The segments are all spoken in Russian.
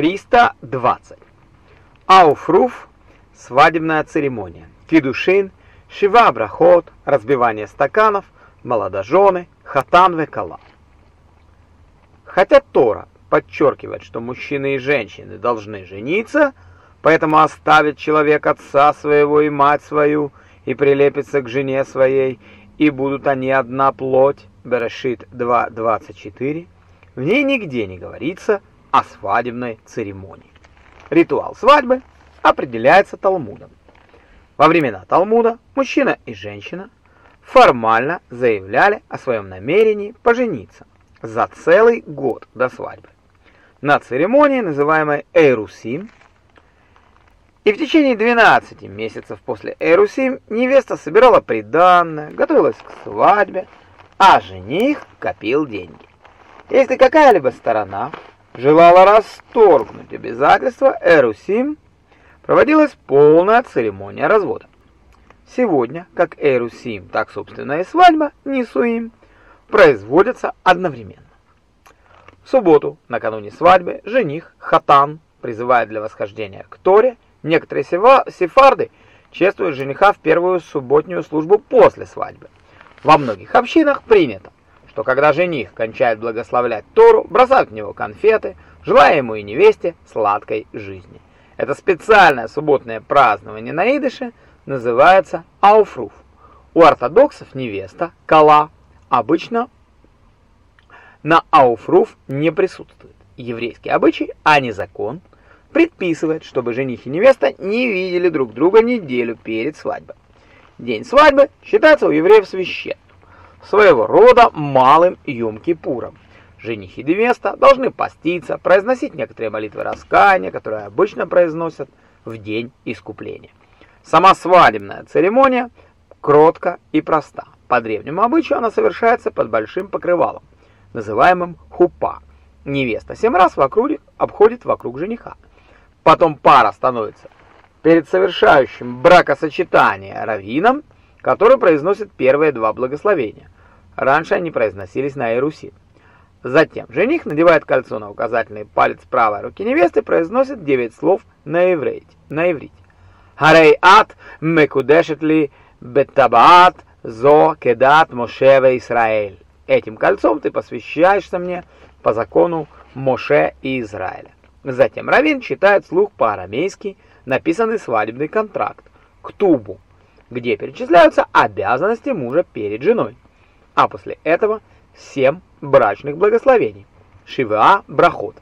320. Ауфруф – свадебная церемония. Кидушин, шива брахот, разбивание стаканов, молодожены, хатан векала. Хотя Тора подчеркивает, что мужчины и женщины должны жениться, поэтому оставит человек отца своего и мать свою и прилепится к жене своей, и будут они одна плоть, Берешит 2.24, в ней нигде не говорится о свадебной церемонии. Ритуал свадьбы определяется Талмудом. Во времена Талмуда мужчина и женщина формально заявляли о своем намерении пожениться за целый год до свадьбы. На церемонии, называемой Эйрусим, и в течение 12 месяцев после Эйрусим невеста собирала приданное, готовилась к свадьбе, а жених копил деньги. Если какая-либо сторона желала расторгнуть обязательства Эрусим, проводилась полная церемония развода. Сегодня, как Эрусим, так, собственно, и свадьба Нисуим, производятся одновременно. В субботу, накануне свадьбы, жених, хатан, призывает для восхождения к Торе, некоторые сефарды чествуют жениха в первую субботнюю службу после свадьбы. Во многих общинах принято, что когда жених кончает благословлять Тору, бросают в него конфеты, желая ему и невесте сладкой жизни. Это специальное субботное празднование на идыше называется ауфруф. У ортодоксов невеста, кала, обычно на ауфруф не присутствует. Еврейский обычай, а не закон, предписывает, чтобы жених и невеста не видели друг друга неделю перед свадьбой. День свадьбы считается у евреев священным своего рода малым Йом-Кипуром. Жених и невеста должны поститься, произносить некоторые молитвы раскаяния, которые обычно произносят в день искупления. Сама свадебная церемония кротка и проста. По древнему обычаю она совершается под большим покрывалом, называемым хупа. Невеста семь раз вокруг обходит вокруг жениха. Потом пара становится перед совершающим бракосочетание раввином, который произносит первые два благословения. Раньше они произносились на Иерусалим. Затем жених надевает кольцо на указательный палец правой руки невесты и произносит девять слов на иврите. На иврите. Харей ат мекудешет ли бетабаат зо кедат Мошеве Исраэль. Этим кольцом ты посвящаешься мне по закону Моше и Израиля. Затем Равин читает слух по-арамейски написанный свадебный контракт, ктубу, где перечисляются обязанности мужа перед женой. А после этого семь брачных благословений, шива брахот,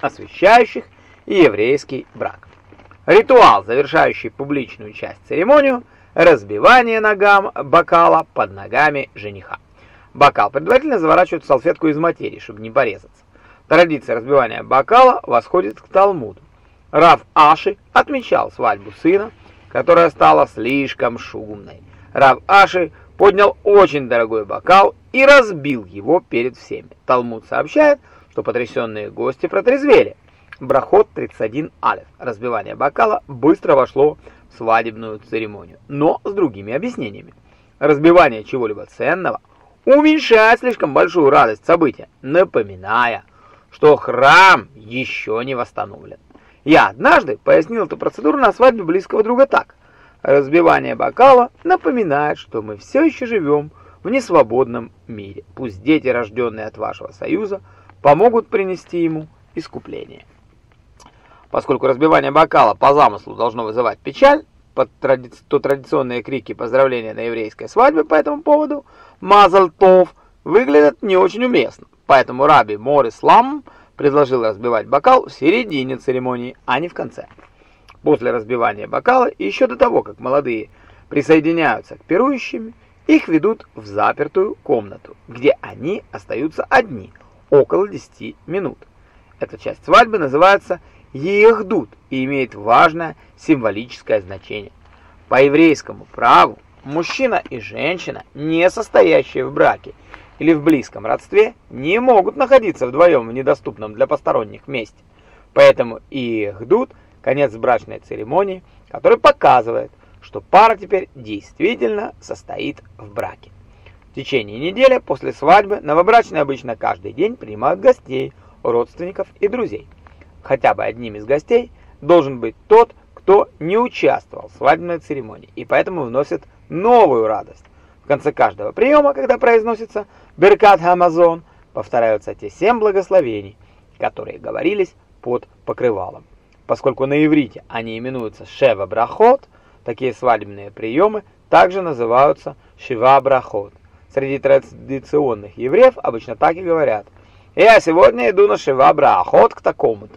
освящающих еврейский брак. Ритуал, завершающий публичную часть церемонию, разбивание ногам бокала под ногами жениха. Бокал предварительно заворачивают в салфетку из материи, чтобы не порезаться. Традиция разбивания бокала восходит к Талмуду. Рав Аши отмечал свадьбу сына, которая стала слишком шумной. Рав Аши поднял очень дорогой бокал и разбил его перед всеми. Талмуд сообщает, что потрясенные гости протрезвели. Брахот 31 алиф. Разбивание бокала быстро вошло в свадебную церемонию, но с другими объяснениями. Разбивание чего-либо ценного уменьшает слишком большую радость события, напоминая, что храм еще не восстановлен. Я однажды пояснил эту процедуру на свадьбе близкого друга так. Разбивание бокала напоминает, что мы все еще живем в несвободном мире. Пусть дети, рожденные от вашего союза, помогут принести ему искупление. Поскольку разбивание бокала по замыслу должно вызывать печаль, тради... то традиционные крики поздравления на еврейской свадьбе по этому поводу «Мазал Тов» выглядят не очень уместно. Поэтому раби Морис Лам предложил разбивать бокал в середине церемонии, а не в конце. После разбивания бокала и еще до того, как молодые присоединяются к пирующим, их ведут в запертую комнату, где они остаются одни, около 10 минут. Эта часть свадьбы называется «Ехдут» и имеет важное символическое значение. По еврейскому праву мужчина и женщина, не состоящие в браке, или в близком родстве не могут находиться вдвоем в недоступном для посторонних месте. Поэтому ждут конец брачной церемонии, который показывает, что пара теперь действительно состоит в браке. В течение недели после свадьбы новобрачные обычно каждый день принимают гостей, родственников и друзей. хотя бы одним из гостей должен быть тот, кто не участвовал в свадебной церемонии и поэтому вносит новую радость. В конце каждого приема, когда произносится «Беркат Хамазон», повторяются те семь благословений, которые говорились под покрывалом. Поскольку на иврите они именуются «Шева Брахот», такие свадебные приемы также называются «Шива Брахот». Среди традиционных евреев обычно так и говорят. «Я сегодня иду на Шива Брахот к такому-то».